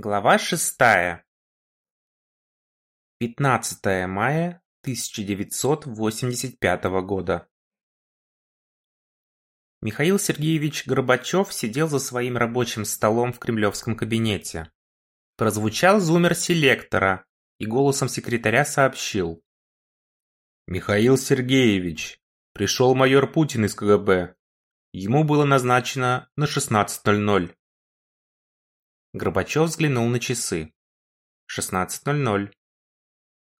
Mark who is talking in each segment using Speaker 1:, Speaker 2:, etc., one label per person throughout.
Speaker 1: Глава шестая. 15 мая 1985 года. Михаил Сергеевич Горбачев сидел за своим рабочим столом в кремлевском кабинете. Прозвучал зумер селектора и голосом секретаря сообщил. «Михаил Сергеевич, пришел майор Путин из КГБ. Ему было назначено на 16.00». Горбачев взглянул на часы. 16.00.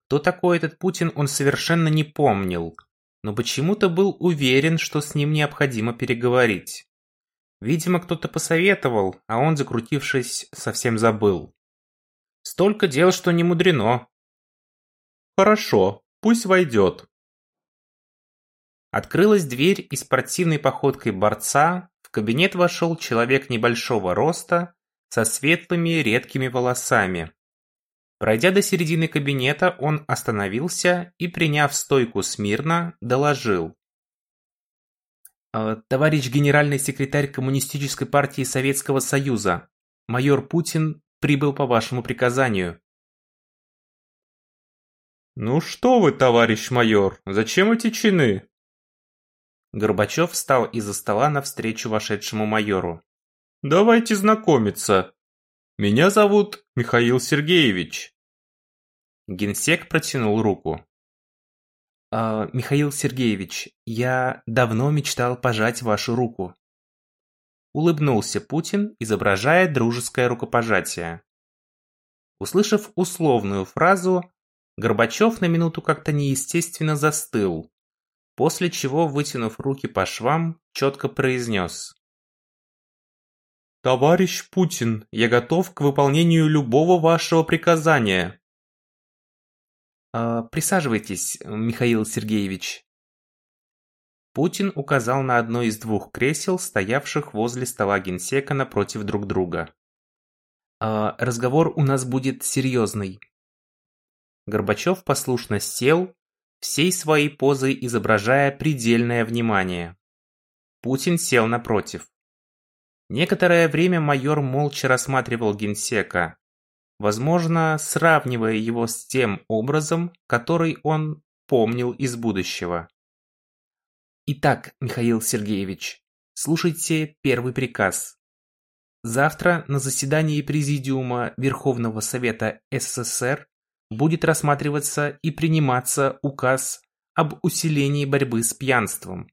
Speaker 1: Кто такой этот Путин, он совершенно не помнил, но почему-то был уверен, что с ним необходимо переговорить. Видимо, кто-то посоветовал, а он, закрутившись, совсем забыл. Столько дел, что не мудрено. Хорошо, пусть войдет. Открылась дверь, и спортивной походкой борца в кабинет вошел человек небольшого роста, со светлыми редкими волосами. Пройдя до середины кабинета, он остановился и, приняв стойку смирно, доложил. «Э, «Товарищ генеральный секретарь Коммунистической партии Советского Союза, майор Путин прибыл по вашему приказанию».
Speaker 2: «Ну что вы, товарищ майор, зачем эти чины?»
Speaker 1: Горбачев встал из-за стола навстречу вошедшему майору.
Speaker 2: Давайте знакомиться. Меня зовут Михаил Сергеевич.
Speaker 1: Генсек протянул руку. «А, «Михаил Сергеевич, я давно мечтал пожать вашу руку». Улыбнулся Путин, изображая дружеское рукопожатие. Услышав условную фразу, Горбачев на минуту как-то неестественно застыл, после чего, вытянув руки по швам, четко произнес.
Speaker 2: «Товарищ Путин, я готов к выполнению любого вашего приказания».
Speaker 1: А, «Присаживайтесь, Михаил Сергеевич». Путин указал на одно из двух кресел, стоявших возле стола генсека напротив друг друга. А, «Разговор у нас будет серьезный». Горбачев послушно сел, всей своей позой изображая предельное внимание. Путин сел напротив. Некоторое время майор молча рассматривал генсека, возможно, сравнивая его с тем образом, который он помнил из будущего. Итак, Михаил Сергеевич, слушайте первый приказ. Завтра на заседании Президиума Верховного Совета СССР будет рассматриваться и приниматься указ об усилении борьбы с пьянством.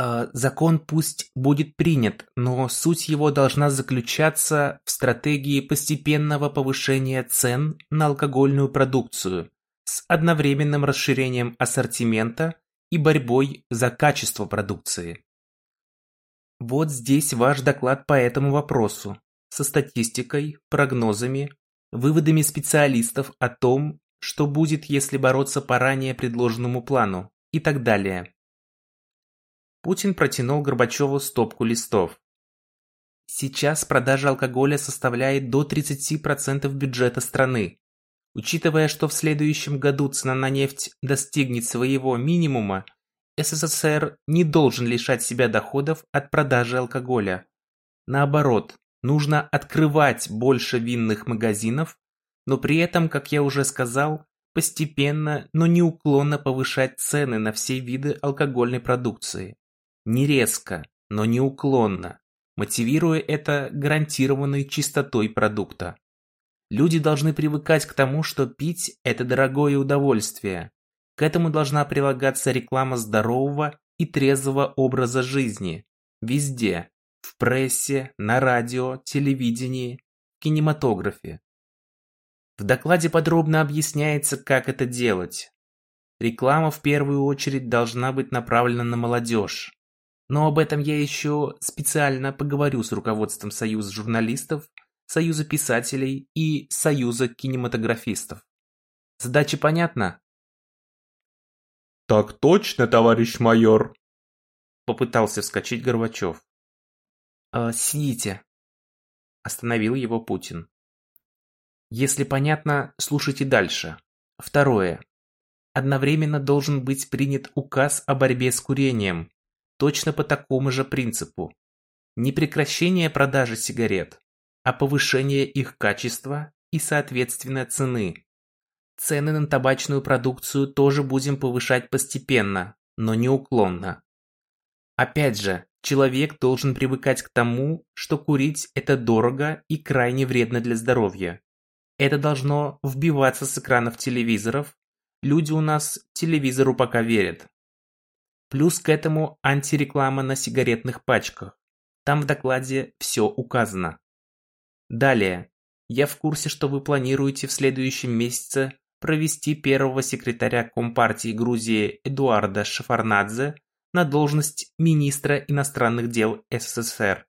Speaker 1: А, закон пусть будет принят, но суть его должна заключаться в стратегии постепенного повышения цен на алкогольную продукцию с одновременным расширением ассортимента и борьбой за качество продукции. Вот здесь ваш доклад по этому вопросу, со статистикой, прогнозами, выводами специалистов о том, что будет, если бороться по ранее предложенному плану и так далее. Путин протянул Горбачеву стопку листов. Сейчас продажа алкоголя составляет до 30% бюджета страны. Учитывая, что в следующем году цена на нефть достигнет своего минимума, СССР не должен лишать себя доходов от продажи алкоголя. Наоборот, нужно открывать больше винных магазинов, но при этом, как я уже сказал, постепенно, но неуклонно повышать цены на все виды алкогольной продукции. Не резко, но неуклонно, мотивируя это гарантированной чистотой продукта. Люди должны привыкать к тому, что пить – это дорогое удовольствие. К этому должна прилагаться реклама здорового и трезвого образа жизни. Везде. В прессе, на радио, телевидении, кинематографе. В докладе подробно объясняется, как это делать. Реклама в первую очередь должна быть направлена на молодежь. Но об этом я еще специально поговорю с руководством Союза журналистов, Союза писателей и Союза кинематографистов. Задача понятна?
Speaker 2: Так точно, товарищ майор.
Speaker 1: Попытался вскочить Горбачев. «Э, «Сидите», – остановил его Путин. «Если понятно, слушайте дальше. Второе. Одновременно должен быть принят указ о борьбе с курением, точно по такому же принципу. Не прекращение продажи сигарет, а повышение их качества и, соответственно, цены. Цены на табачную продукцию тоже будем повышать постепенно, но неуклонно. Опять же, человек должен привыкать к тому, что курить это дорого и крайне вредно для здоровья. Это должно вбиваться с экранов телевизоров. Люди у нас телевизору пока верят. Плюс к этому антиреклама на сигаретных пачках. Там в докладе все указано. Далее. Я в курсе, что вы планируете в следующем месяце провести первого секретаря Компартии Грузии Эдуарда Шафарнадзе на должность министра иностранных дел СССР.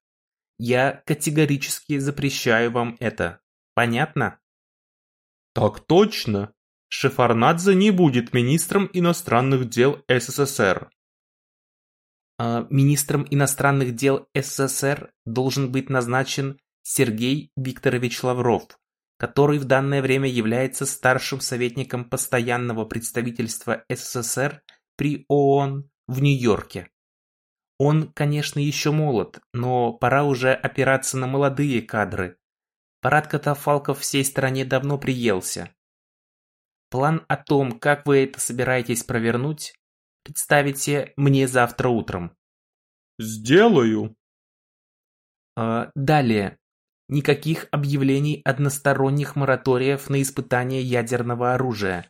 Speaker 1: Я категорически запрещаю вам это. Понятно?
Speaker 2: Так точно. Шефарнадзе не будет министром иностранных дел СССР.
Speaker 1: А, министром иностранных дел СССР должен быть назначен Сергей Викторович Лавров, который в данное время является старшим советником постоянного представительства СССР при ООН в Нью-Йорке. Он, конечно, еще молод, но пора уже опираться на молодые кадры. Парад катафалков всей стране давно приелся. План о том, как вы это собираетесь провернуть, представите мне завтра утром.
Speaker 2: Сделаю.
Speaker 1: А, далее. Никаких объявлений односторонних мораториев на испытание ядерного оружия.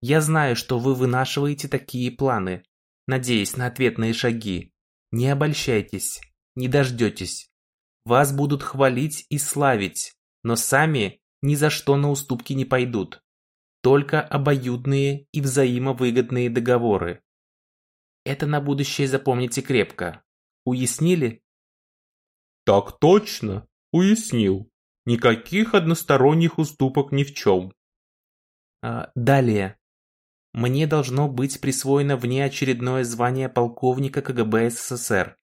Speaker 1: Я знаю, что вы вынашиваете такие планы, надеясь на ответные шаги. Не обольщайтесь, не дождетесь. Вас будут хвалить и славить, но сами ни за что на уступки не пойдут. Только обоюдные и взаимовыгодные договоры. Это на будущее запомните крепко. Уяснили?
Speaker 2: Так точно. Уяснил. Никаких односторонних уступок ни в чем.
Speaker 1: А, далее. Мне должно быть присвоено внеочередное звание полковника КГБ СССР.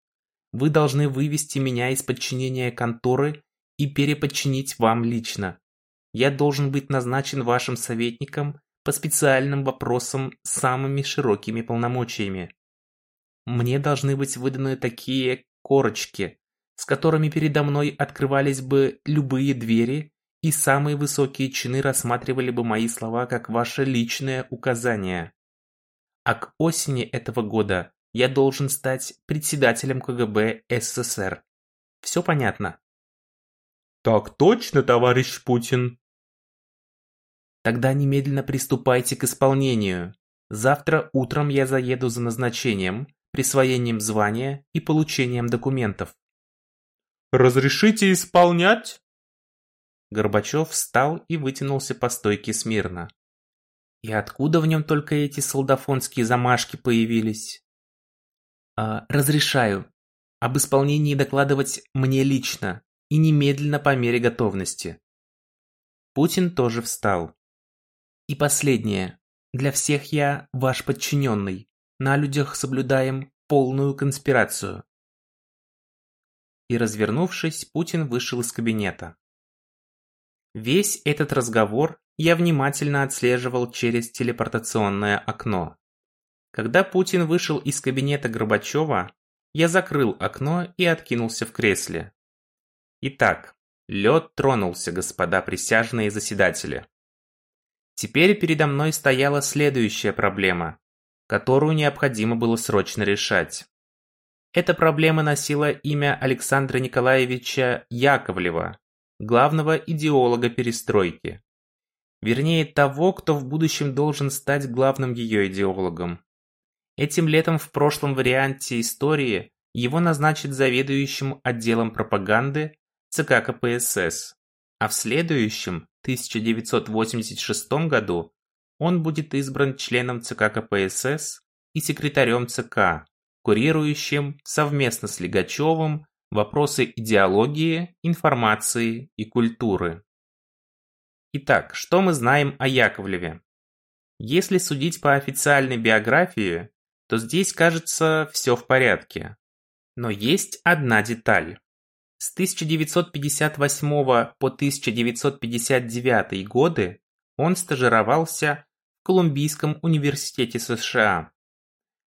Speaker 1: Вы должны вывести меня из подчинения конторы и переподчинить вам лично. Я должен быть назначен вашим советником по специальным вопросам с самыми широкими полномочиями. Мне должны быть выданы такие корочки, с которыми передо мной открывались бы любые двери, и самые высокие чины рассматривали бы мои слова как ваше личное указание. А к осени этого года я должен стать председателем КГБ СССР. Все понятно?
Speaker 2: Так точно, товарищ Путин.
Speaker 1: Тогда немедленно приступайте к исполнению. Завтра утром я заеду за назначением, присвоением звания и получением документов.
Speaker 2: «Разрешите исполнять?»
Speaker 1: Горбачев встал и вытянулся по стойке смирно. И откуда в нем только эти солдафонские замашки появились? А, разрешаю. Об исполнении докладывать мне лично и немедленно по мере готовности. Путин тоже встал. И последнее. Для всех я ваш подчиненный. На людях соблюдаем полную конспирацию и, развернувшись, Путин вышел из кабинета. Весь этот разговор я внимательно отслеживал через телепортационное окно. Когда Путин вышел из кабинета Горбачева, я закрыл окно и откинулся в кресле. Итак, лед тронулся, господа присяжные заседатели. Теперь передо мной стояла следующая проблема, которую необходимо было срочно решать. Эта проблема носила имя Александра Николаевича Яковлева, главного идеолога перестройки. Вернее, того, кто в будущем должен стать главным ее идеологом. Этим летом в прошлом варианте истории его назначат заведующим отделом пропаганды ЦК КПСС, а в следующем, 1986 году, он будет избран членом ЦК КПСС и секретарем ЦК, курирующим совместно с Лигачевым вопросы идеологии, информации и культуры. Итак, что мы знаем о Яковлеве? Если судить по официальной биографии, то здесь, кажется, все в порядке. Но есть одна деталь. С 1958 по 1959 годы он стажировался в Колумбийском университете США.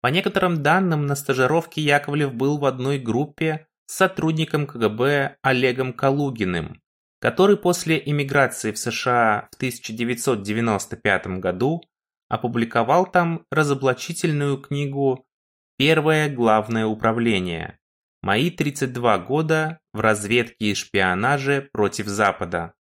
Speaker 1: По некоторым данным, на стажировке Яковлев был в одной группе с сотрудником КГБ Олегом Калугиным, который после эмиграции в США в 1995 году опубликовал там разоблачительную книгу «Первое главное управление. Мои 32 года в разведке и шпионаже против Запада»,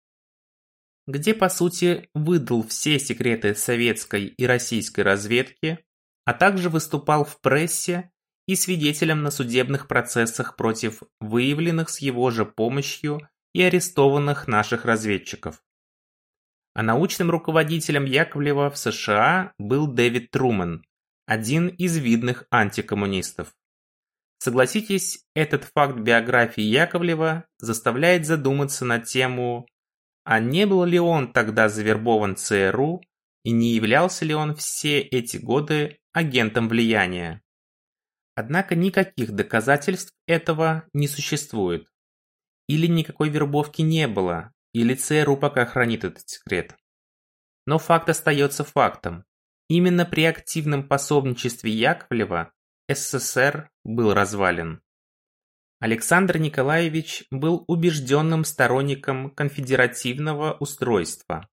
Speaker 1: где по сути выдал все секреты советской и российской разведки, а также выступал в прессе и свидетелем на судебных процессах против выявленных с его же помощью и арестованных наших разведчиков. А научным руководителем Яковлева в США был Дэвид Трумэн, один из видных антикоммунистов. Согласитесь, этот факт биографии Яковлева заставляет задуматься на тему, а не был ли он тогда завербован ЦРУ и не являлся ли он все эти годы агентом влияния. Однако никаких доказательств этого не существует. Или никакой вербовки не было, или ЦРУ пока хранит этот секрет. Но факт остается фактом. Именно при активном пособничестве Яковлева СССР был развален. Александр Николаевич был убежденным сторонником конфедеративного устройства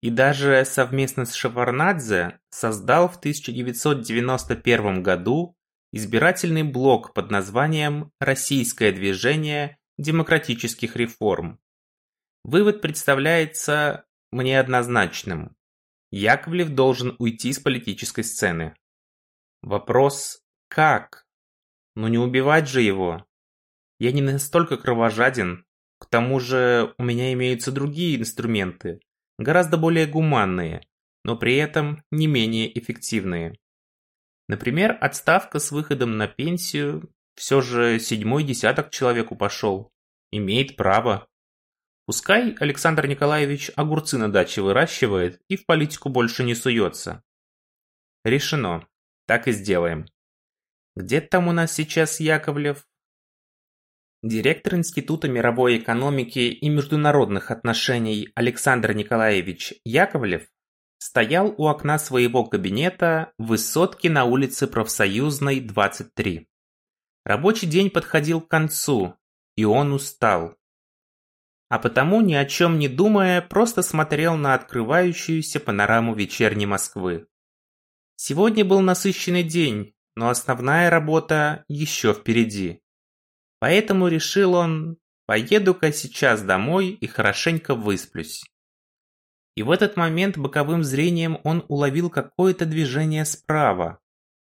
Speaker 1: и даже совместно с Шеварнадзе создал в 1991 году избирательный блок под названием «Российское движение демократических реформ». Вывод представляется мне однозначным. Яковлев должен уйти с политической сцены. Вопрос «как?» Ну не убивать же его. Я не настолько кровожаден, к тому же у меня имеются другие инструменты, гораздо более гуманные, но при этом не менее эффективные. Например, отставка с выходом на пенсию, все же седьмой десяток человеку пошел. Имеет право. Пускай Александр Николаевич огурцы на даче выращивает и в политику больше не суется. Решено. Так и сделаем. Где там у нас сейчас Яковлев? Директор Института мировой экономики и международных отношений Александр Николаевич Яковлев стоял у окна своего кабинета в высотке на улице Профсоюзной, 23. Рабочий день подходил к концу, и он устал. А потому, ни о чем не думая, просто смотрел на открывающуюся панораму вечерней Москвы. Сегодня был насыщенный день, но основная работа еще впереди. Поэтому решил он, поеду-ка сейчас домой и хорошенько высплюсь. И в этот момент боковым зрением он уловил какое-то движение справа.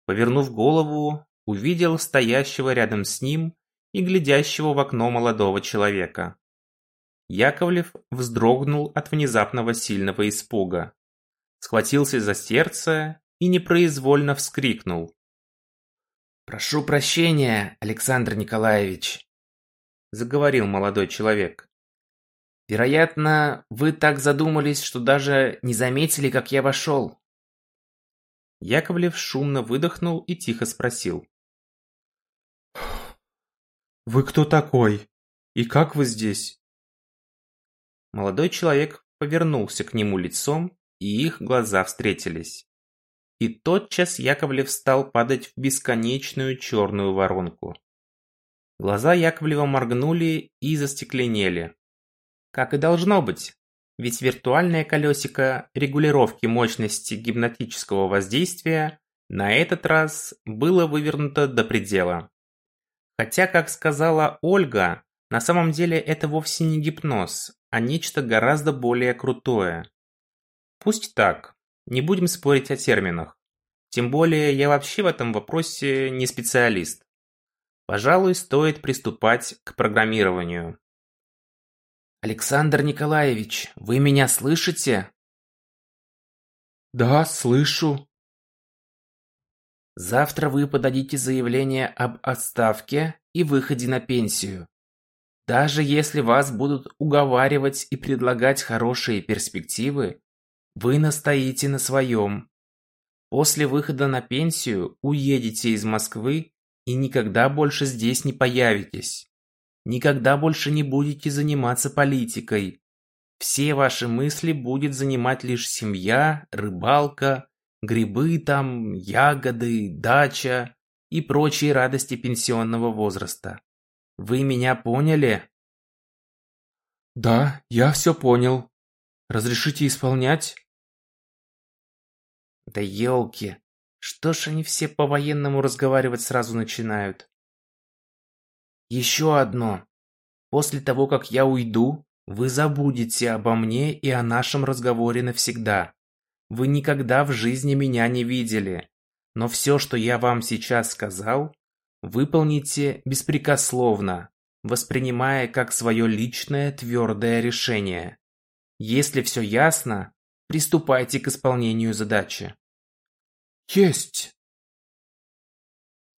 Speaker 1: Повернув голову, увидел стоящего рядом с ним и глядящего в окно молодого человека. Яковлев вздрогнул от внезапного сильного испуга. Схватился за сердце и непроизвольно вскрикнул. «Прошу прощения, Александр Николаевич», — заговорил молодой человек. Вероятно, вы так задумались, что даже не заметили, как я вошел. Яковлев шумно выдохнул и тихо спросил.
Speaker 2: «Вы кто такой? И как вы здесь?»
Speaker 1: Молодой человек повернулся к нему лицом, и их глаза встретились. И тотчас Яковлев стал падать в бесконечную черную воронку. Глаза Яковлева моргнули и застекленели. Как и должно быть, ведь виртуальное колесико регулировки мощности гипнотического воздействия на этот раз было вывернуто до предела. Хотя, как сказала Ольга, на самом деле это вовсе не гипноз, а нечто гораздо более крутое. Пусть так, не будем спорить о терминах. Тем более я вообще в этом вопросе не специалист. Пожалуй, стоит приступать к программированию. «Александр Николаевич, вы меня слышите?»
Speaker 2: «Да, слышу».
Speaker 1: «Завтра вы подадите заявление об отставке и выходе на пенсию. Даже если вас будут уговаривать и предлагать хорошие перспективы, вы настоите на своем. После выхода на пенсию уедете из Москвы и никогда больше здесь не появитесь. Никогда больше не будете заниматься политикой. Все ваши мысли будет занимать лишь семья, рыбалка, грибы там, ягоды, дача и прочие радости пенсионного возраста. Вы меня поняли?
Speaker 2: Да, я все понял. Разрешите исполнять?
Speaker 1: Да елки, что ж они все по-военному разговаривать сразу начинают? Еще одно. После того, как я уйду, вы забудете обо мне и о нашем разговоре навсегда. Вы никогда в жизни меня не видели, но все, что я вам сейчас сказал, выполните беспрекословно, воспринимая как свое личное твердое решение. Если все ясно, приступайте к исполнению задачи.
Speaker 2: Есть!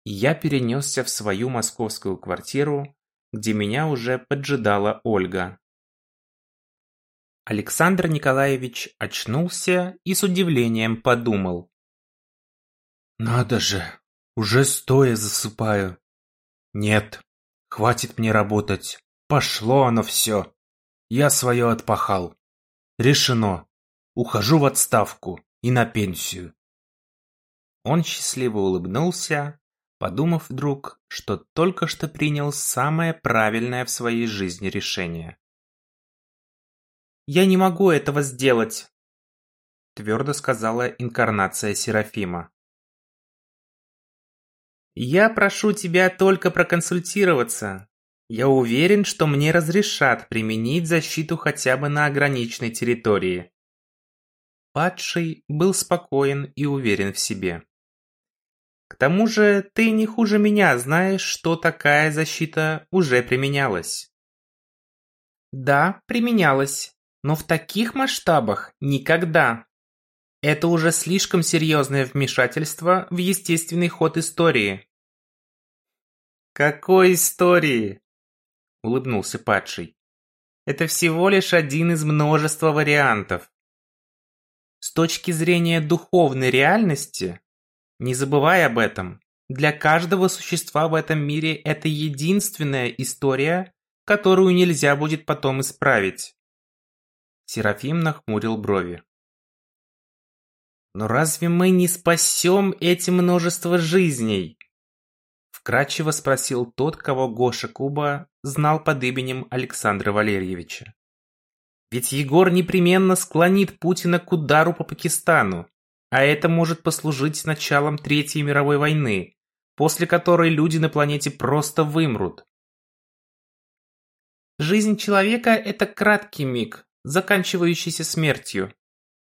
Speaker 1: Я перенесся в свою московскую квартиру, где меня уже поджидала Ольга. Александр Николаевич очнулся и с удивлением подумал.
Speaker 2: «Надо же, уже стоя засыпаю. Нет, хватит мне работать, пошло оно все. Я свое отпахал. Решено, ухожу в отставку и на пенсию».
Speaker 1: Он счастливо улыбнулся, подумав вдруг, что только что принял самое правильное в своей жизни решение. «Я не могу этого сделать», — твердо сказала инкарнация Серафима. «Я прошу тебя только проконсультироваться. Я уверен, что мне разрешат применить защиту хотя бы на ограниченной территории». Падший был спокоен и уверен в себе. «К тому же ты не хуже меня знаешь, что такая защита уже применялась». «Да, применялась», но в таких масштабах никогда. Это уже слишком серьезное вмешательство в естественный ход истории. «Какой истории?» – улыбнулся падший. «Это всего лишь один из множества вариантов. С точки зрения духовной реальности, не забывай об этом, для каждого существа в этом мире это единственная история, которую нельзя будет потом исправить. Серафим нахмурил брови. «Но разве мы не спасем эти множество жизней?» Вкратчиво спросил тот, кого Гоша Куба знал под именем Александра Валерьевича. «Ведь Егор непременно склонит Путина к удару по Пакистану, а это может послужить началом Третьей мировой войны, после которой люди на планете просто вымрут. Жизнь человека – это краткий миг, заканчивающийся смертью.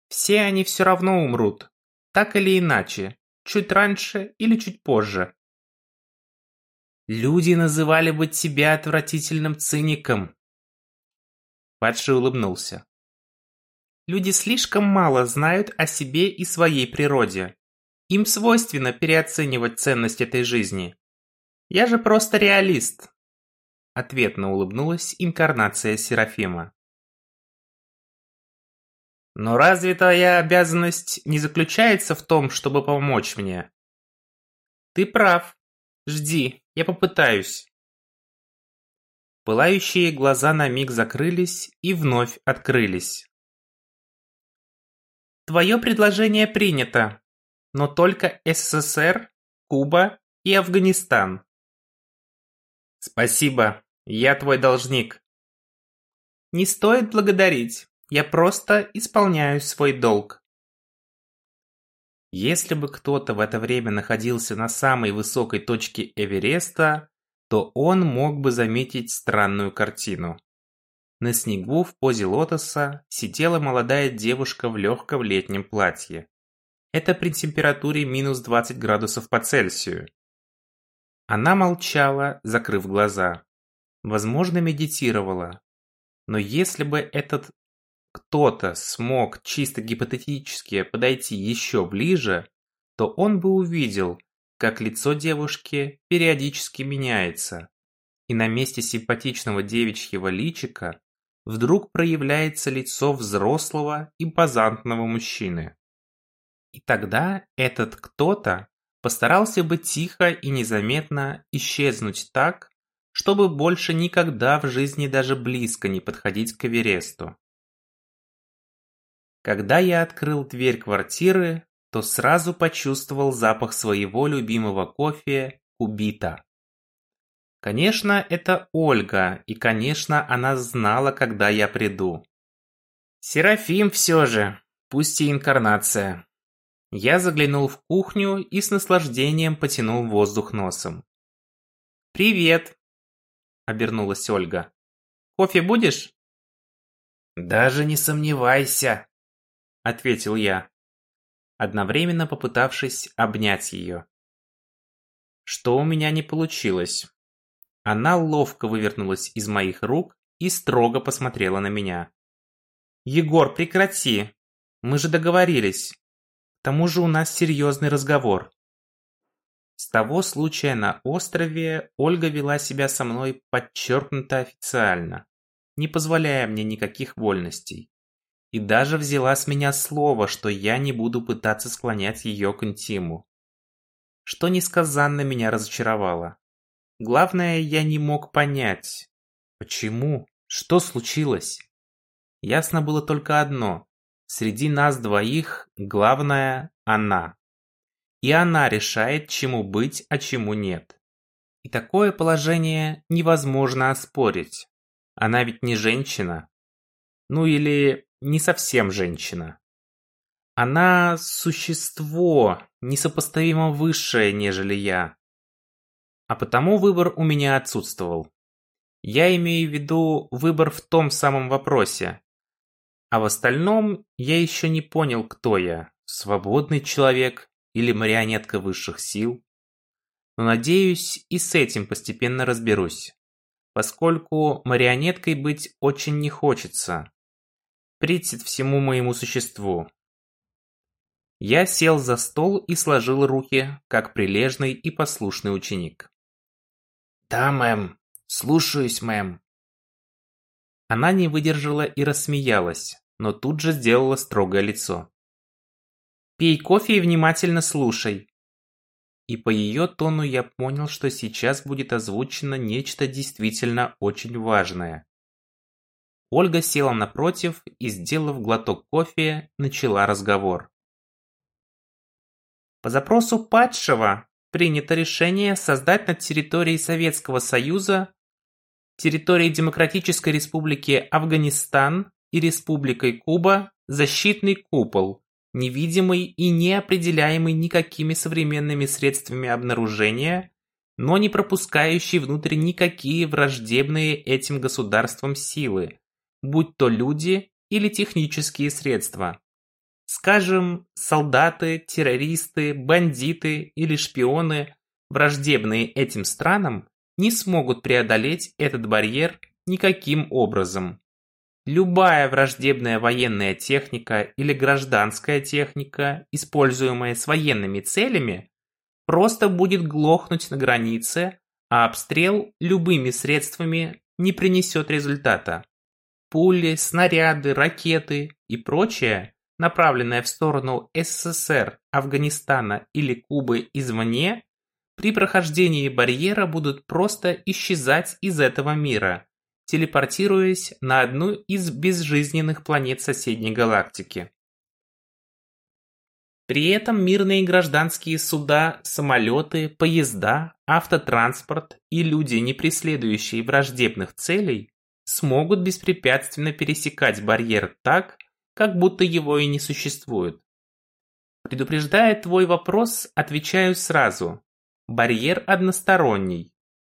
Speaker 1: Все они все равно умрут, так или иначе, чуть раньше или чуть позже. Люди называли бы тебя отвратительным циником. Падший улыбнулся. Люди слишком мало знают о себе и своей природе. Им свойственно переоценивать ценность этой жизни. Я же просто реалист. Ответно улыбнулась инкарнация Серафима. Но разве твоя обязанность не заключается в том, чтобы помочь мне? Ты прав. Жди, я попытаюсь. Пылающие глаза на миг закрылись и вновь открылись. Твое предложение принято, но только СССР, Куба и Афганистан. Спасибо, я твой должник. Не стоит благодарить. Я просто исполняю свой долг. Если бы кто-то в это время находился на самой высокой точке Эвереста, то он мог бы заметить странную картину. На снегу в позе лотоса сидела молодая девушка в легком летнем платье. Это при температуре минус 20 градусов по Цельсию. Она молчала, закрыв глаза. Возможно, медитировала. Но если бы этот кто-то смог чисто гипотетически подойти еще ближе, то он бы увидел, как лицо девушки периодически меняется, и на месте симпатичного девичьего личика вдруг проявляется лицо взрослого импозантного мужчины. И тогда этот кто-то постарался бы тихо и незаметно исчезнуть так, чтобы больше никогда в жизни даже близко не подходить к Эвересту. Когда я открыл дверь квартиры, то сразу почувствовал запах своего любимого кофе «Кубита». Конечно, это Ольга, и, конечно, она знала, когда я приду. Серафим все же, пусть и инкарнация. Я заглянул в кухню и с наслаждением потянул воздух носом. «Привет!» – обернулась Ольга. «Кофе будешь?» «Даже не сомневайся!» – ответил я, одновременно попытавшись обнять ее. Что у меня не получилось. Она ловко вывернулась из моих рук и строго посмотрела на меня. «Егор, прекрати! Мы же договорились!» тому же у нас серьезный разговор. С того случая на острове Ольга вела себя со мной подчеркнуто официально, не позволяя мне никаких вольностей. И даже взяла с меня слово, что я не буду пытаться склонять ее к интиму. Что несказанно меня разочаровало. Главное, я не мог понять, почему, что случилось. Ясно было только одно. Среди нас двоих главное она. И она решает, чему быть, а чему нет. И такое положение невозможно оспорить. Она ведь не женщина. Ну или не совсем женщина. Она существо, несопоставимо высшее, нежели я. А потому выбор у меня отсутствовал. Я имею в виду выбор в том самом вопросе, а в остальном я еще не понял, кто я. Свободный человек или марионетка высших сил. Но надеюсь, и с этим постепенно разберусь. Поскольку марионеткой быть очень не хочется. Притит всему моему существу. Я сел за стол и сложил руки, как прилежный и послушный ученик. «Да, мэм. Слушаюсь, мэм», она не выдержала и рассмеялась, но тут же сделала строгое лицо. «Пей кофе и внимательно слушай». И по ее тону я понял, что сейчас будет озвучено нечто действительно очень важное. Ольга села напротив и, сделав глоток кофе, начала разговор. По запросу падшего принято решение создать на территории Советского Союза территорией Демократической Республики Афганистан и Республикой Куба защитный купол, невидимый и неопределяемый никакими современными средствами обнаружения, но не пропускающий внутрь никакие враждебные этим государствам силы, будь то люди или технические средства. Скажем, солдаты, террористы, бандиты или шпионы, враждебные этим странам, не смогут преодолеть этот барьер никаким образом. Любая враждебная военная техника или гражданская техника, используемая с военными целями, просто будет глохнуть на границе, а обстрел любыми средствами не принесет результата. Пули, снаряды, ракеты и прочее, направленное в сторону СССР, Афганистана или Кубы извне, при прохождении барьера будут просто исчезать из этого мира, телепортируясь на одну из безжизненных планет соседней галактики. При этом мирные гражданские суда, самолеты, поезда, автотранспорт и люди, не преследующие враждебных целей, смогут беспрепятственно пересекать барьер так, как будто его и не существует. Предупреждая твой вопрос, отвечаю сразу. Барьер односторонний,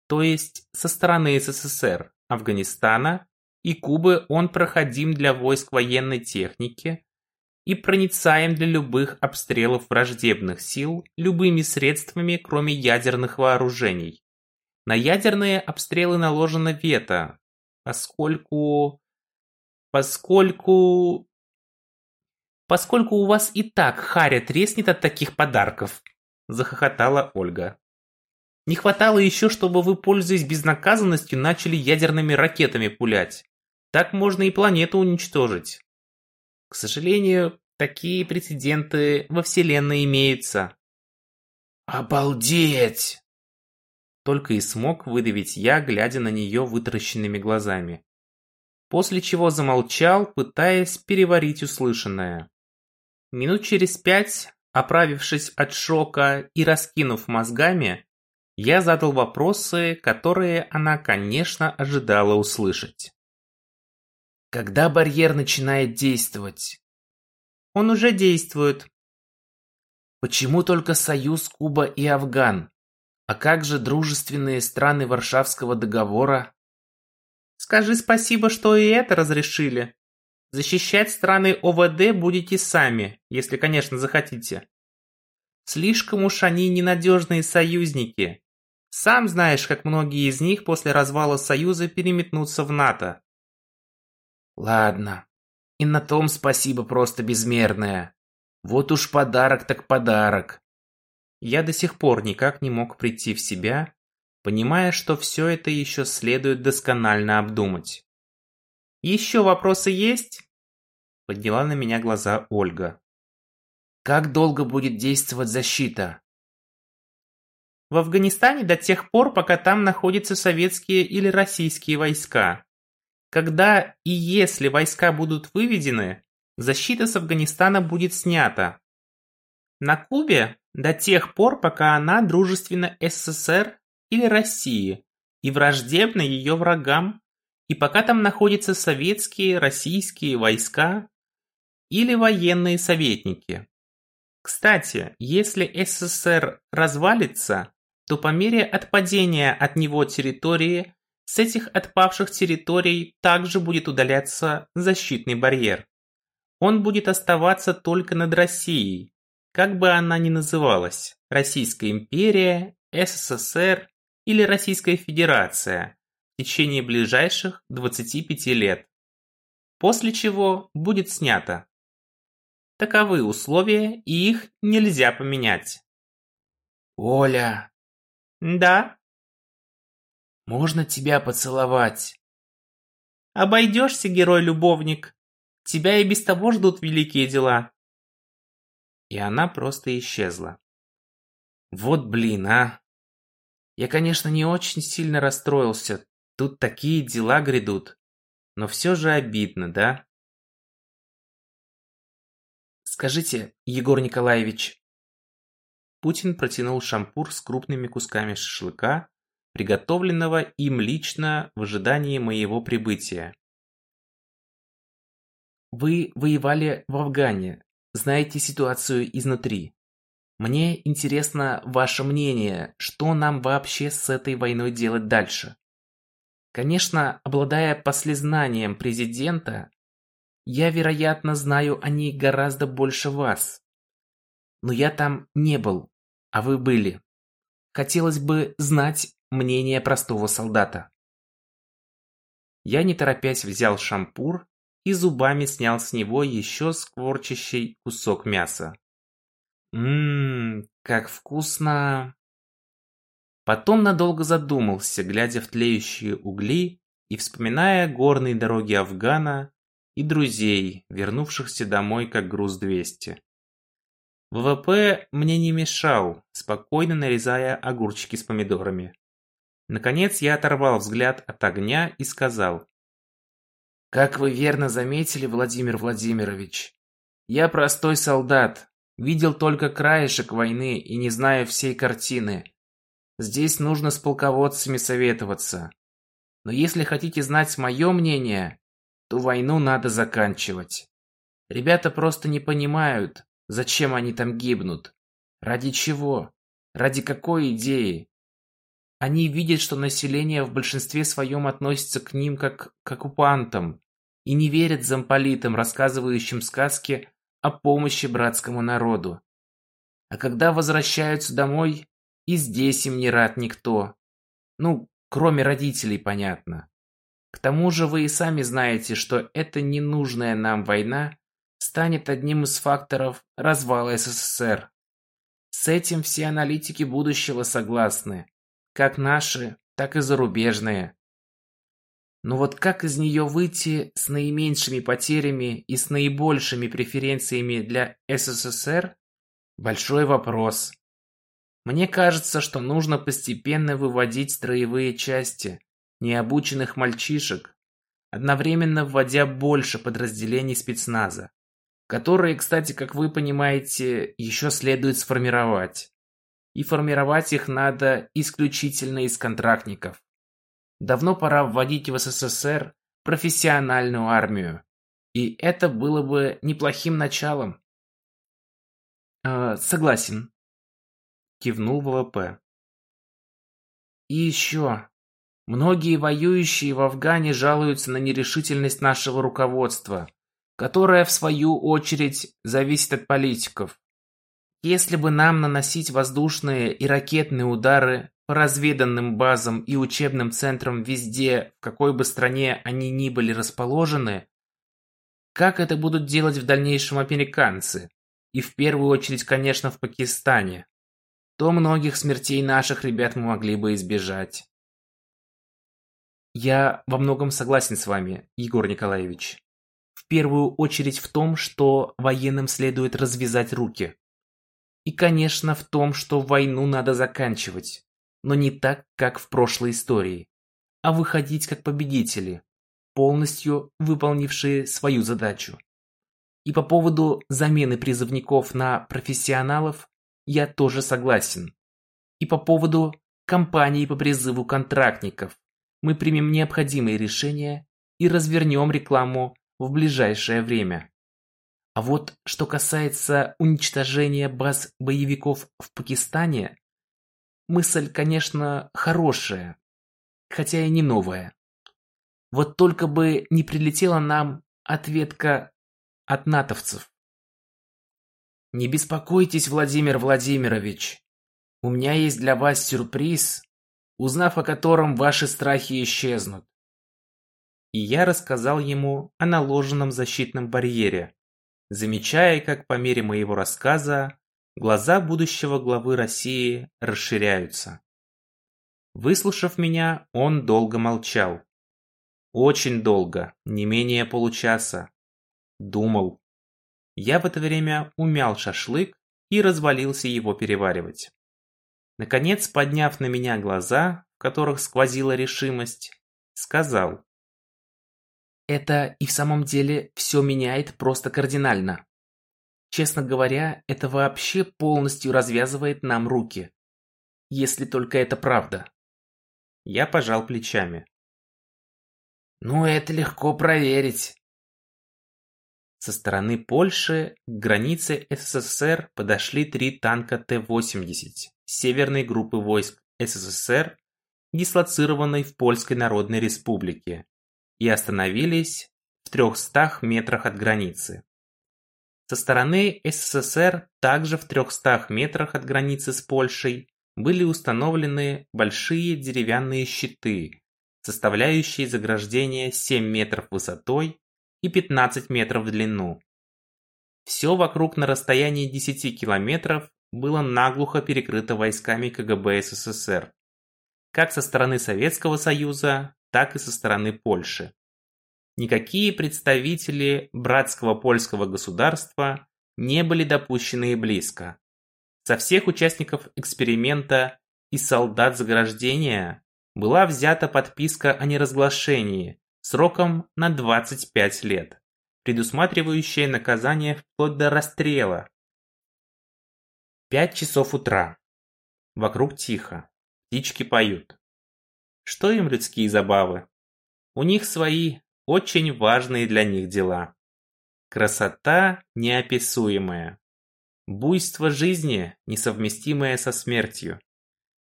Speaker 1: то есть со стороны СССР, Афганистана и Кубы он проходим для войск военной техники и проницаем для любых обстрелов враждебных сил любыми средствами, кроме ядерных вооружений. На ядерные обстрелы наложено вето, поскольку... поскольку... поскольку у вас и так харя треснет от таких подарков, захохотала Ольга. Не хватало еще, чтобы вы, пользуясь безнаказанностью, начали ядерными ракетами пулять. Так можно и планету уничтожить. К сожалению, такие прецеденты во Вселенной имеются. «Обалдеть!» Только и смог выдавить я, глядя на нее вытаращенными глазами. После чего замолчал, пытаясь переварить услышанное. Минут через пять, оправившись от шока и раскинув мозгами, Я задал вопросы, которые она, конечно, ожидала услышать.
Speaker 3: Когда барьер начинает действовать?
Speaker 1: Он уже действует.
Speaker 3: Почему только Союз, Куба и Афган? А как же дружественные страны Варшавского договора?
Speaker 1: Скажи спасибо, что и это разрешили. Защищать страны ОВД будете сами, если, конечно, захотите. Слишком уж они ненадежные союзники. Сам знаешь, как многие из них после развала Союза переметнутся в НАТО.
Speaker 3: Ладно. И на том спасибо просто безмерное. Вот уж подарок так подарок.
Speaker 1: Я до сих пор никак не мог прийти в себя, понимая, что все это еще следует досконально обдумать. «Еще вопросы есть?» Подняла на меня глаза Ольга.
Speaker 3: «Как долго будет действовать защита?»
Speaker 1: «В Афганистане до тех пор, пока там находятся советские или российские войска. Когда и если войска будут выведены, защита с Афганистана будет снята. На Кубе до тех пор, пока она дружественна СССР или России и враждебна ее врагам, и пока там находятся советские, российские войска или военные советники. Кстати, если СССР развалится, то по мере отпадения от него территории с этих отпавших территорий также будет удаляться защитный барьер. Он будет оставаться только над Россией, как бы она ни называлась, Российская империя, СССР или Российская Федерация в течение ближайших 25 лет. После чего будет снято. Таковы условия, и их нельзя поменять.
Speaker 3: Оля.
Speaker 1: Да?
Speaker 3: Можно тебя поцеловать?
Speaker 1: Обойдешься, герой-любовник. Тебя и без того ждут великие дела. И она просто исчезла.
Speaker 3: Вот блин, а. Я, конечно, не очень сильно расстроился. Тут такие дела грядут. Но все же обидно, да? Скажите, Егор Николаевич.
Speaker 1: Путин протянул шампур с крупными кусками шашлыка, приготовленного им лично в ожидании моего прибытия.
Speaker 3: Вы воевали в Афгане, знаете ситуацию изнутри. Мне интересно ваше мнение, что нам вообще с этой войной делать дальше. Конечно, обладая послезнанием президента, я, вероятно, знаю о ней гораздо больше вас. Но я там не был, а вы были. Хотелось бы знать мнение простого солдата.
Speaker 1: Я не торопясь взял шампур и зубами снял с него еще скворчащий кусок мяса.
Speaker 3: Ммм, как вкусно. Потом надолго задумался, глядя в тлеющие угли и вспоминая горные дороги Афгана и друзей, вернувшихся домой как груз 200.
Speaker 1: ВВП мне не мешал, спокойно нарезая огурчики с помидорами. Наконец я оторвал взгляд от огня и сказал.
Speaker 3: «Как вы верно заметили, Владимир Владимирович, я простой солдат, видел только краешек войны и не знаю всей картины. Здесь нужно с полководцами советоваться. Но если хотите знать мое мнение, то войну надо заканчивать. Ребята просто не понимают, зачем они там гибнут. Ради чего? Ради какой идеи? Они видят, что население в большинстве своем относится к ним как к оккупантам и не верят замполитам, рассказывающим сказки о помощи братскому народу. А когда возвращаются домой, и здесь им не рад никто. Ну, кроме родителей, понятно. К тому же вы и сами знаете, что эта ненужная нам война станет одним из факторов развала СССР. С этим все аналитики будущего согласны, как наши, так и зарубежные. Но вот как из нее выйти с наименьшими потерями и с наибольшими преференциями для СССР – большой вопрос. Мне кажется, что нужно постепенно выводить строевые части, необученных мальчишек, одновременно вводя больше подразделений спецназа, которые, кстати, как вы понимаете, еще следует сформировать. И формировать их надо исключительно из контрактников. Давно пора вводить в СССР профессиональную армию, и это было бы неплохим началом.
Speaker 1: «Э, «Согласен», — кивнул ВВП.
Speaker 3: «И еще. Многие воюющие в Афгане жалуются на нерешительность нашего руководства, которое, в свою очередь, зависит от политиков. Если бы нам наносить воздушные и ракетные удары по разведанным базам и учебным центрам везде, в какой бы стране они ни были расположены, как это будут делать в дальнейшем американцы, и в первую очередь, конечно, в Пакистане, то многих смертей наших ребят мы могли бы избежать.
Speaker 1: Я во многом согласен с вами, Егор Николаевич. В первую очередь в том, что военным следует развязать руки. И, конечно, в том, что войну надо заканчивать, но не так, как в прошлой истории, а выходить как победители, полностью выполнившие свою задачу. И по поводу замены призывников на профессионалов я тоже согласен. И по поводу кампании по призыву контрактников мы примем необходимые решения и развернем рекламу в ближайшее время. А вот что касается уничтожения баз боевиков в Пакистане, мысль, конечно, хорошая, хотя и не новая. Вот только бы не прилетела нам ответка от натовцев.
Speaker 3: Не беспокойтесь, Владимир Владимирович. У меня есть для вас сюрприз, узнав о котором ваши страхи исчезнут.
Speaker 1: И я рассказал ему о наложенном защитном барьере, замечая, как по мере моего рассказа глаза будущего главы России расширяются. Выслушав меня, он долго молчал. Очень долго, не менее получаса. Думал. Я в это время умял шашлык и развалился его переваривать. Наконец, подняв на меня глаза, в которых сквозила решимость, сказал. Это и в самом деле все меняет просто кардинально. Честно говоря, это вообще полностью развязывает нам руки. Если только это правда. Я пожал плечами.
Speaker 3: Ну, это легко проверить.
Speaker 1: Со стороны Польши к границе СССР подошли три танка Т-80 северной группы войск СССР, дислоцированной в Польской Народной Республике, и остановились в 300 метрах от границы. Со стороны СССР также в 300 метрах от границы с Польшей были установлены большие деревянные щиты, составляющие заграждение 7 метров высотой и 15 метров в длину. Все вокруг на расстоянии 10 километров было наглухо перекрыто войсками КГБ СССР, как со стороны Советского Союза, так и со стороны Польши. Никакие представители братского польского государства не были допущены и близко. Со всех участников эксперимента и солдат заграждения была взята подписка о неразглашении сроком на 25 лет, предусматривающая наказание вплоть до расстрела. Пять часов утра. Вокруг тихо. Птички поют. Что им людские забавы? У них свои, очень важные для них дела. Красота неописуемая. Буйство жизни, несовместимое со смертью.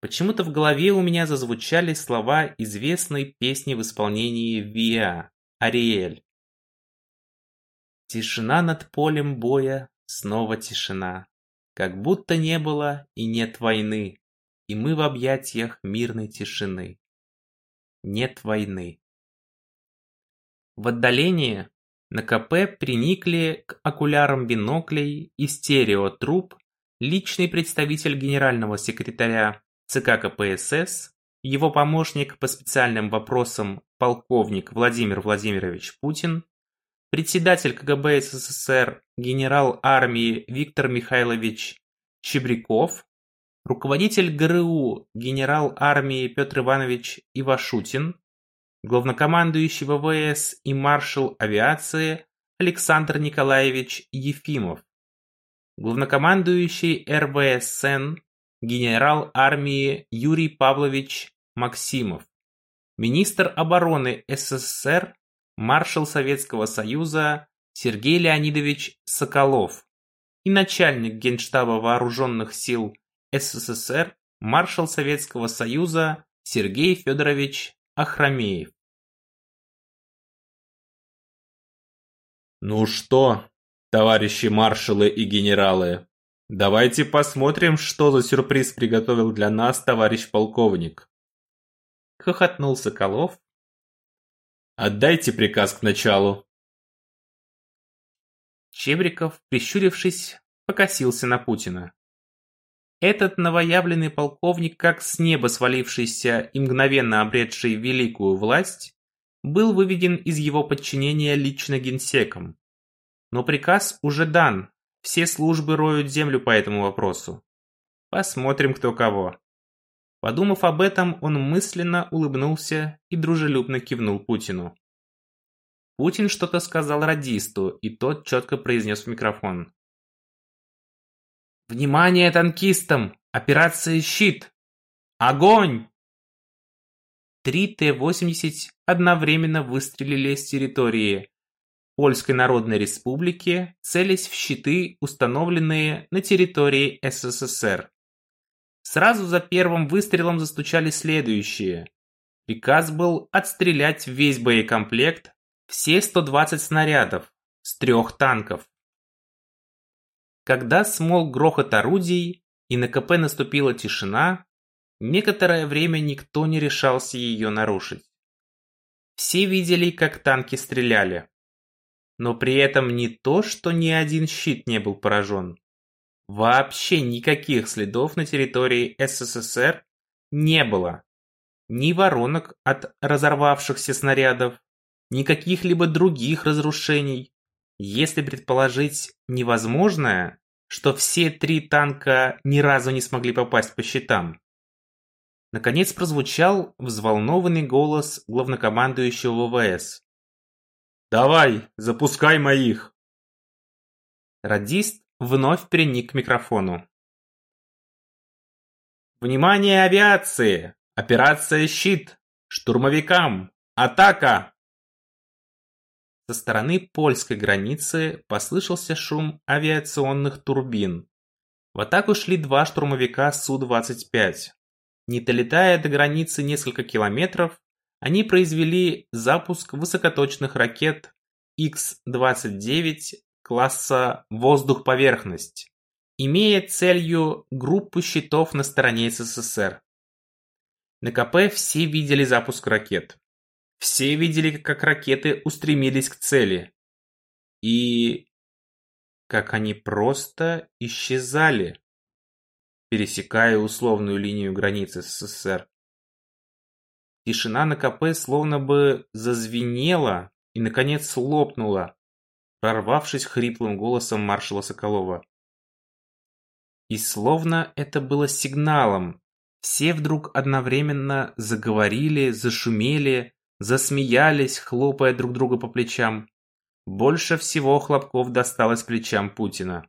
Speaker 1: Почему-то в голове у меня зазвучали слова известной песни в исполнении Виа, Ариэль. Тишина над полем боя, снова тишина. Как будто не было и нет войны, и мы в объятиях мирной тишины нет войны. В отдалении на КП приникли к окулярам биноклей и стереотруб личный представитель генерального секретаря ЦК КПСС, его помощник по специальным вопросам полковник Владимир Владимирович Путин, председатель КГБ СССР генерал армии Виктор Михайлович Чебряков руководитель ГРУ генерал армии Петр Иванович Ивашутин, главнокомандующий ВВС и маршал авиации Александр Николаевич Ефимов, главнокомандующий РВСН генерал армии Юрий Павлович Максимов, министр обороны СССР, маршал Советского Союза Сергей Леонидович Соколов и начальник Генштаба Вооруженных сил СССР, маршал Советского Союза Сергей Федорович Ахрамеев.
Speaker 2: Ну что, товарищи маршалы и генералы, давайте посмотрим, что за сюрприз приготовил для нас товарищ полковник.
Speaker 1: Хохотнул Соколов.
Speaker 2: Отдайте приказ к началу.
Speaker 1: Чебриков, прищурившись, покосился на Путина. Этот новоявленный полковник, как с неба свалившийся и мгновенно обретший великую власть, был выведен из его подчинения лично генсеком. Но приказ уже дан, все службы роют землю по этому вопросу. Посмотрим, кто кого. Подумав об этом, он мысленно улыбнулся и дружелюбно кивнул Путину. Путин что-то сказал радисту, и тот четко произнес в микрофон. «Внимание танкистам! Операция «Щит»! Огонь!» Три Т-80 одновременно выстрелили с территории Польской Народной Республики, целясь в щиты, установленные на территории СССР. Сразу за первым выстрелом застучали следующие. Приказ был отстрелять весь боекомплект, все 120 снарядов, с трех танков. Когда смолк грохот орудий и на КП наступила тишина, некоторое время никто не решался ее нарушить. Все видели, как танки стреляли. Но при этом не то, что ни один щит не был поражен. Вообще никаких следов на территории СССР не было. Ни воронок от разорвавшихся снарядов, ни каких-либо других разрушений. Если предположить невозможное, что все три танка ни разу не смогли попасть по щитам. Наконец прозвучал взволнованный голос главнокомандующего ВВС.
Speaker 2: «Давай, запускай моих!»
Speaker 1: Радист вновь приник к микрофону. «Внимание авиации! Операция «Щит»! Штурмовикам! Атака!» Со стороны польской границы послышался шум авиационных турбин. В атаку шли два штурмовика Су-25. Не долетая до границы несколько километров, они произвели запуск высокоточных ракет Х-29 класса «Воздух-поверхность», имея целью группу щитов на стороне СССР. На КП все видели запуск ракет. Все видели, как ракеты устремились к цели. И как они просто исчезали, пересекая условную линию границы СССР. Тишина на КП словно бы зазвенела и, наконец, лопнула, прорвавшись хриплым голосом маршала Соколова. И словно это было сигналом, все вдруг одновременно заговорили, зашумели, засмеялись, хлопая друг друга по плечам. Больше всего хлопков досталось плечам Путина.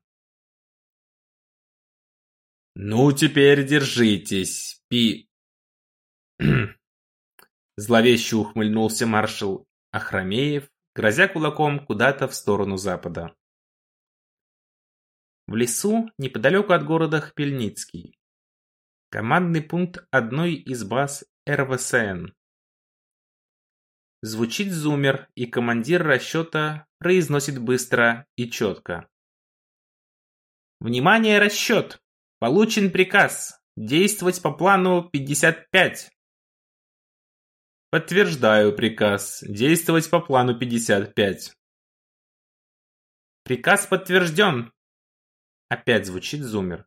Speaker 2: «Ну, теперь держитесь, пи...» Зловеще ухмыльнулся маршал Ахрамеев, грозя кулаком куда-то в сторону запада.
Speaker 1: В лесу, неподалеку от города Хпельницкий. Командный пункт одной из баз РВСН. Звучит зумер, и командир расчета произносит быстро и четко. Внимание, расчет! Получен приказ действовать по плану 55.
Speaker 2: Подтверждаю приказ действовать по плану 55.
Speaker 1: Приказ подтвержден. Опять звучит зумер.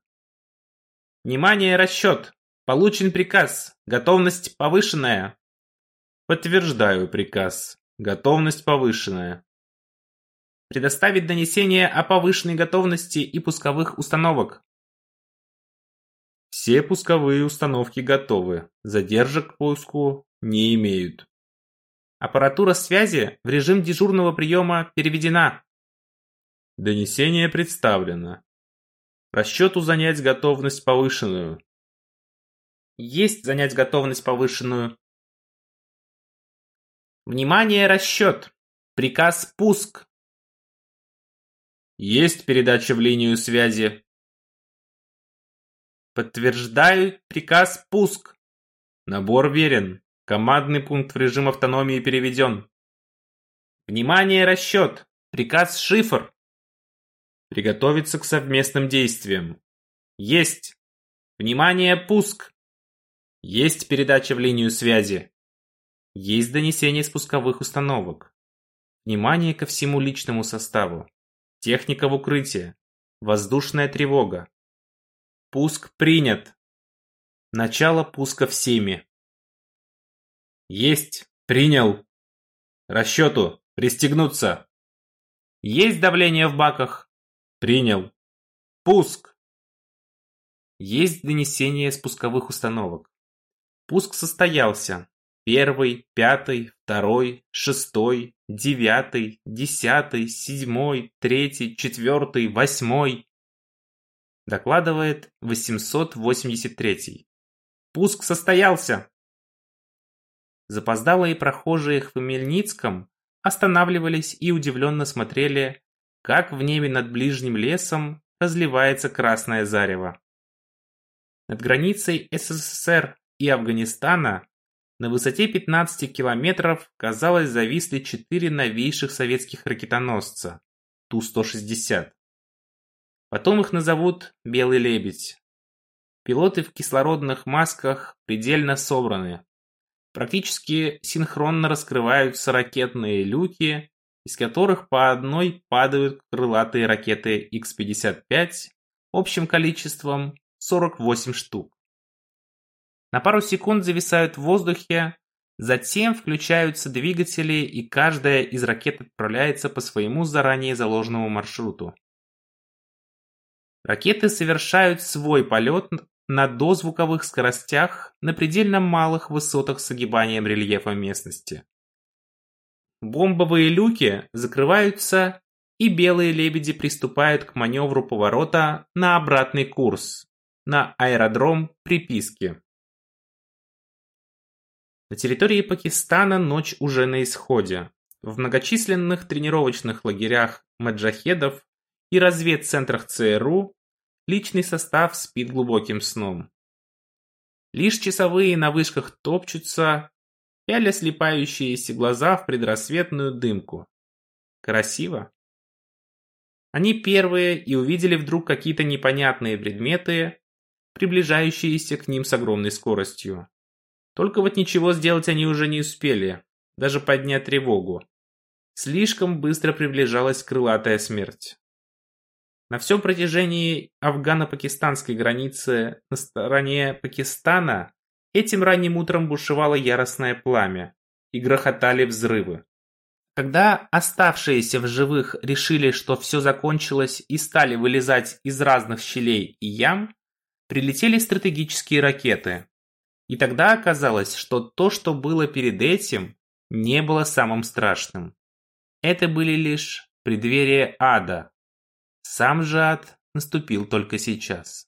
Speaker 1: Внимание, расчет! Получен приказ. Готовность повышенная.
Speaker 2: Подтверждаю приказ. Готовность повышенная.
Speaker 1: Предоставить донесение о повышенной готовности и пусковых установок.
Speaker 2: Все пусковые установки готовы. Задержек к пуску не имеют.
Speaker 1: Аппаратура связи в режим дежурного приема переведена.
Speaker 2: Донесение представлено. Расчету занять готовность повышенную.
Speaker 1: Есть занять готовность повышенную. Внимание, расчет. Приказ «Пуск».
Speaker 2: Есть передача в линию связи.
Speaker 1: Подтверждаю приказ «Пуск».
Speaker 2: Набор верен. Командный пункт в режим автономии переведен.
Speaker 1: Внимание, расчет. Приказ «Шифр».
Speaker 2: Приготовиться к совместным действиям.
Speaker 1: Есть. Внимание, пуск.
Speaker 2: Есть передача в линию связи.
Speaker 1: Есть донесение спусковых установок. Внимание ко всему личному составу. Техника в укрытие. Воздушная тревога. Пуск принят. Начало пуска всеми.
Speaker 2: Есть. Принял. Расчету. Пристегнуться.
Speaker 1: Есть давление в баках.
Speaker 2: Принял.
Speaker 1: Пуск. Есть донесение спусковых установок. Пуск состоялся. Первый, пятый, второй, шестой, девятый, десятый, седьмой, третий, четвертый, восьмой. Докладывает 883. Пуск состоялся. Запоздалые прохожие в Хмельницком останавливались и удивленно смотрели, как в небе над ближним лесом разливается красное зарево. Над границей СССР и Афганистана на высоте 15 километров, казалось, зависли четыре новейших советских ракетоносца Ту-160. Потом их назовут «Белый лебедь». Пилоты в кислородных масках предельно собраны. Практически синхронно раскрываются ракетные люки, из которых по одной падают крылатые ракеты Х-55 общим количеством 48 штук. На пару секунд зависают в воздухе, затем включаются двигатели и каждая из ракет отправляется по своему заранее заложенному маршруту. Ракеты совершают свой полет на дозвуковых скоростях на предельно малых высотах с огибанием рельефа местности. Бомбовые люки закрываются, и белые лебеди приступают к маневру поворота на обратный курс, на аэродром приписки. На территории Пакистана ночь уже на исходе. В многочисленных тренировочных лагерях маджахедов и разведцентрах ЦРУ личный состав спит глубоким сном. Лишь часовые на вышках топчутся, пяля слепающиеся глаза в предрассветную дымку. Красиво. Они первые и увидели вдруг какие-то непонятные предметы, приближающиеся к ним с огромной скоростью. Только вот ничего сделать они уже не успели, даже поднять тревогу. Слишком быстро приближалась крылатая смерть. На всем протяжении афгано-пакистанской границы на стороне Пакистана этим ранним утром бушевало яростное пламя и грохотали взрывы. Когда оставшиеся в живых решили, что все закончилось и стали вылезать из разных щелей и ям, прилетели стратегические ракеты, и тогда оказалось, что то, что было перед этим, не было самым страшным. Это были лишь преддверие ада. Сам же ад наступил только сейчас.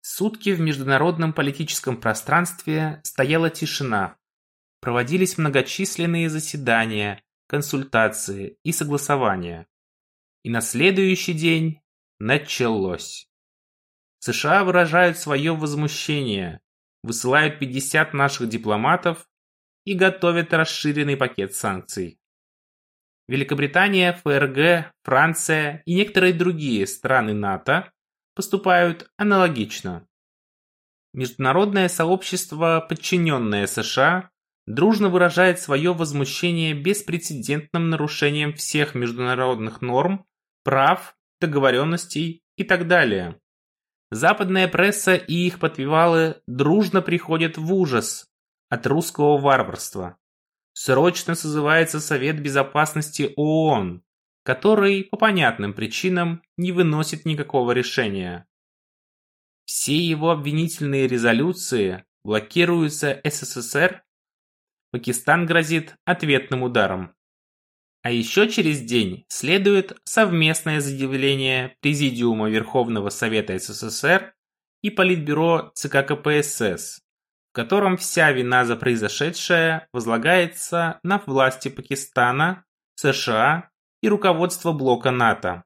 Speaker 1: Сутки в международном политическом пространстве стояла тишина. Проводились многочисленные заседания, консультации и согласования. И на следующий день началось. США выражают свое возмущение, высылают 50 наших дипломатов и готовят расширенный пакет санкций. Великобритания, ФРГ, Франция и некоторые другие страны НАТО поступают аналогично. Международное сообщество, подчиненное США, дружно выражает свое возмущение беспрецедентным нарушением всех международных норм, прав, договоренностей и так далее. Западная пресса и их подпевалы дружно приходят в ужас от русского варварства. Срочно созывается Совет Безопасности ООН, который по понятным причинам не выносит никакого решения. Все его обвинительные резолюции блокируются СССР, Пакистан грозит ответным ударом. А еще через день следует совместное заявление Президиума Верховного Совета СССР и Политбюро ЦК КПСС, в котором вся вина за произошедшее возлагается на власти Пакистана, США и руководство блока НАТО.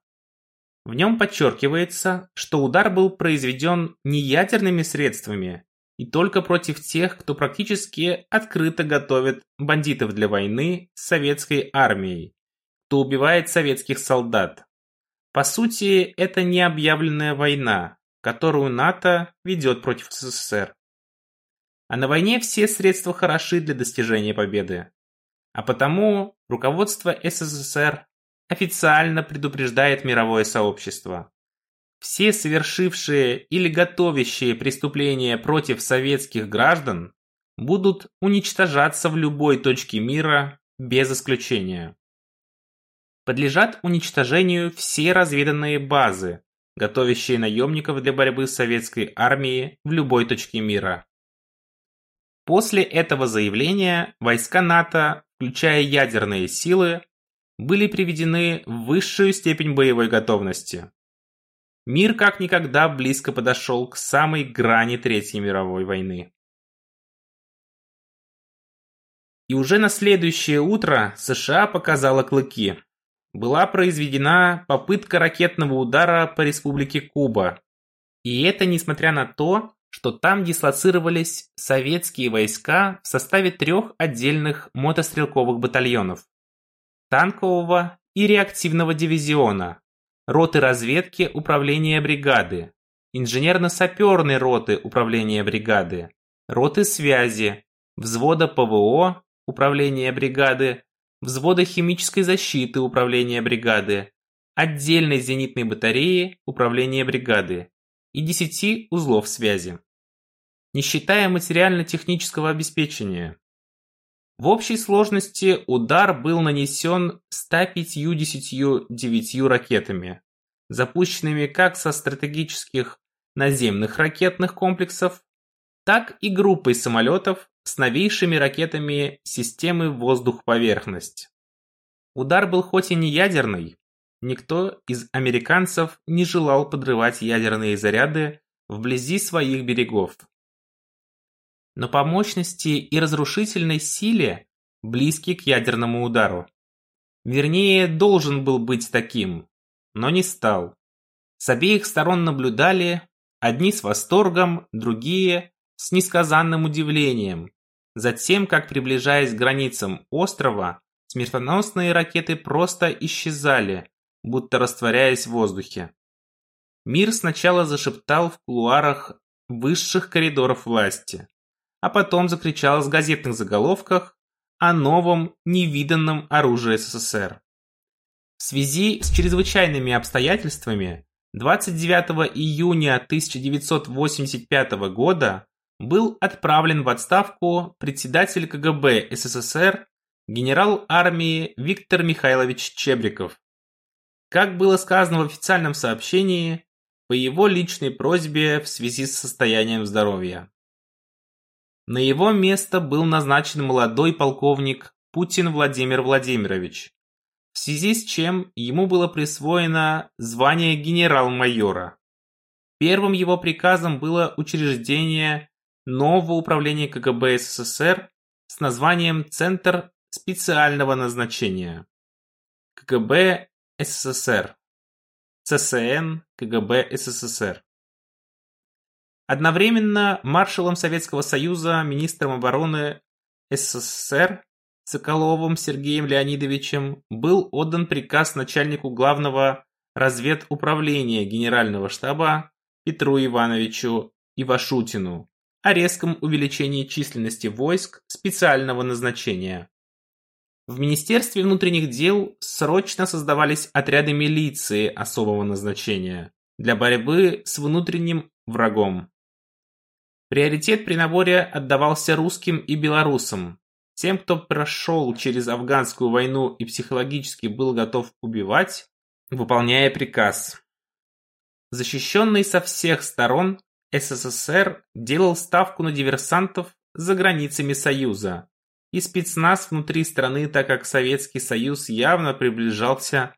Speaker 1: В нем подчеркивается, что удар был произведен не ядерными средствами и только против тех, кто практически открыто готовит бандитов для войны с советской армией, кто убивает советских солдат. По сути, это не объявленная война, которую НАТО ведет против СССР. А на войне все средства хороши для достижения победы. А потому руководство СССР официально предупреждает мировое сообщество. Все совершившие или готовящие преступления против советских граждан будут уничтожаться в любой точке мира без исключения. Подлежат уничтожению все разведанные базы, готовящие наемников для борьбы с советской армией в любой точке мира. После этого заявления войска НАТО, включая ядерные силы, были приведены в высшую степень боевой готовности. Мир как никогда близко подошел к самой грани Третьей мировой войны. И уже на следующее утро США показала клыки. Была произведена попытка ракетного удара по республике Куба. И это несмотря на то, что там дислоцировались советские войска в составе трех отдельных мотострелковых батальонов танкового и реактивного дивизиона, роты разведки управления бригады, инженерно-саперной роты управления бригады, роты связи, взвода ПВО управления бригады, взвода химической защиты управления бригады, отдельной зенитной батареи управления бригады и 10 узлов связи. Не считая материально-технического обеспечения, в общей сложности удар был нанесен 159 ракетами, запущенными как со стратегических наземных ракетных комплексов, так и группой самолетов с новейшими ракетами системы воздух-поверхность. Удар был хоть и не ядерный, никто из американцев не желал подрывать ядерные заряды вблизи своих берегов но по мощности и разрушительной силе близкий к ядерному удару. Вернее, должен был быть таким, но не стал. С обеих сторон наблюдали, одни с восторгом, другие с несказанным удивлением. Затем, как приближаясь к границам острова, смертоносные ракеты просто исчезали, будто растворяясь в воздухе. Мир сначала зашептал в кулуарах высших коридоров власти а потом закричал в газетных заголовках о новом невиданном оружии СССР. В связи с чрезвычайными обстоятельствами 29 июня 1985 года был отправлен в отставку председатель КГБ СССР генерал армии Виктор Михайлович Чебриков. Как было сказано в официальном сообщении, по его личной просьбе в связи с состоянием здоровья. На его место был назначен молодой полковник Путин Владимир Владимирович, в связи с чем ему было присвоено звание генерал-майора. Первым его приказом было учреждение нового управления КГБ СССР с названием Центр специального назначения. КГБ СССР. ЦСН КГБ СССР. Одновременно маршалом Советского Союза, министром обороны СССР Соколовым Сергеем Леонидовичем был отдан приказ начальнику главного разведуправления Генерального штаба Петру Ивановичу Ивашутину о резком увеличении численности войск специального назначения. В Министерстве внутренних дел срочно создавались отряды милиции особого назначения для борьбы с внутренним врагом. Приоритет при наборе отдавался русским и белорусам, тем, кто прошел через афганскую войну и психологически был готов убивать, выполняя приказ. Защищенный со всех сторон, СССР делал ставку на диверсантов за границами Союза и спецназ внутри страны, так как Советский Союз явно приближался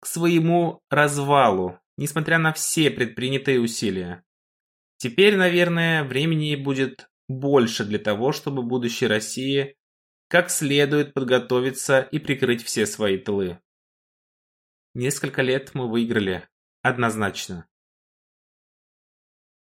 Speaker 1: к своему развалу, несмотря на все предпринятые усилия. Теперь, наверное, времени будет больше для того, чтобы будущей России как следует подготовиться и прикрыть все свои тылы. Несколько лет мы выиграли, однозначно.